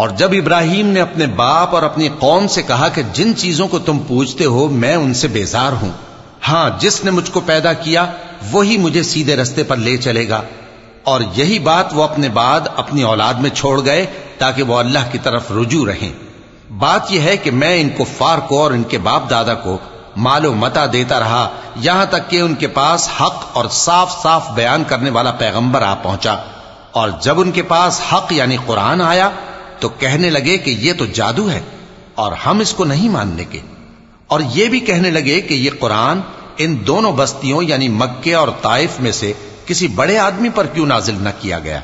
और जब इब्राहिम ने अपने बाप और अपनी कौम से कहा कि जिन चीज़ों को तुम पूछते हो, मैं उनसे बेजार हूँ। हाँ, जिसने मुझको पैदा किया, वही मुझे सीधे रस्ते पर ले चलेगा। और यही बात वो अपने बाद अपनी औलाद में छोड़ गए, ताकि वो अल्लाह की तरफ़ रुजू रहें। बात यह है कि मैं इनको फार को और इनके बाप दादा को मालो मता देता रहा, यहाँ तक कि उनके पास हक और साफ़ साफ़ बयान करने वाला पैगंबर आ पहुँचा। और जब उनके पास हक यानी कुरान आया तो कहने लगे कि ये तो जादू है और हम इसको नहीं मानने के और ये भी कहने लगे कि ये कुरान इन दोनों बस्तियों यानी मक्के और ताइफ में से किसी बड़े आदमी पर क्यों नाजिल न किया गया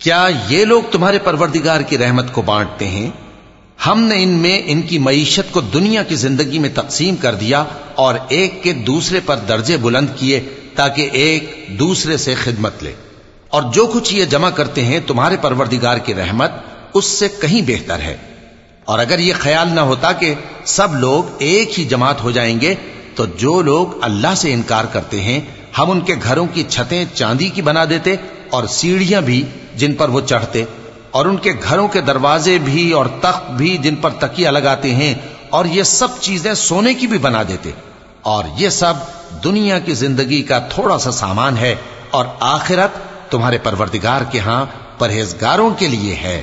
क्या ये लोग तुम्हारे परवरदिगार की रहमत को बांटते हैं हमने इनमें इनकी मीशत को दुनिया की ज़िंदगी में तकसीम कर दिया और एक के दूसरे पर दर्जे बुलंद किए ताकि एक दूसरे से खिदमत ले। और जो कुछ ये जमा करते हैं तुम्हारे परवरदिगार की रहमत, उससे कहीं बेहतर है। और अगर ये ख्याल ना होता कि सब लोग एक ही जमात हो जाएँगे तो जो लोग अल्लाह से इनकार करते हैं, हम उनके घरों की छतें चांदी की बना देते और सीढ़ियाँ भी जिन पर वो चढ़ते। और उनके घरों के दरवाजे भी और तख्त भी जिन पर तकिया लगाते हैं और ये सब चीजें सोने की भी बना देते और ये सब दुनिया की जिंदगी का थोड़ा सा सामान है और आखिरत तुम्हारे परवरदिगार के यहां परहेजगारों के लिए है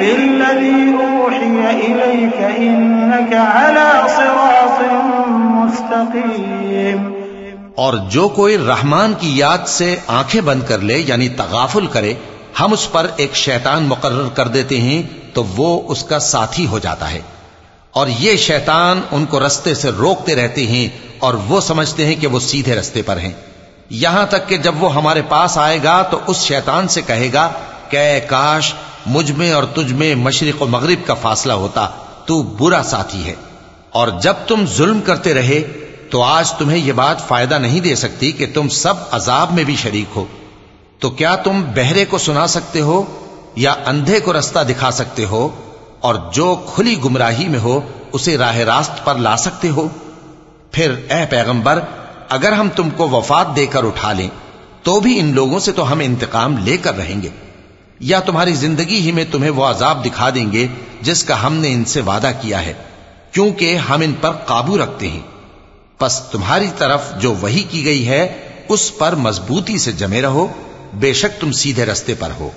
बिल्लज़ी ऊहिय इलैक इन्नक अला सिरातिन मुस्तकीम और जो कोई रहमान की याद से आंखें बंद कर ले यानी तगाफुल करे हम उस पर एक शैतान मुकर्र कर देते हैं तो वो उसका साथी हो जाता है और ये शैतान उनको रस्ते से रोकते रहते हैं और वो समझते हैं कि वो सीधे रस्ते पर हैं यहां तक कि जब वो हमारे पास आएगा तो उस शैतान से कहेगा कै काश मुझमें और तुझ में मशरक और मगरिब का फासला होता, तू बुरा साथी है। और जब तुम जुल्म करते रहे तो आज तुम्हें यह बात फ़ायदा नहीं दे सकती कि तुम सब अजाब में भी शरीक हो। तो क्या तुम बहरे को सुना सकते हो, या अंधे को रास्ता दिखा सकते हो, और जो खुली गुमराही में हो, उसे राह रास्त पर ला सकते हो? फिर, ए पैगंबर, अगर हम तुमको वफात देकर उठा लें तो भी इन लोगों से तो हम इंतकाम लेकर रहेंगे। या तुम्हारी ज़िंदगी ही में तुम्हें वो अजाब दिखा देंगे, जिसका हमने इनसे वादा किया है, क्योंकि हम इन पर काबू रखते हैं। बस तुम्हारी तरफ़ जो वही की गई है, उस पर मजबूती से जमे रहो, बेशक तुम सीधे रस्ते पर हो।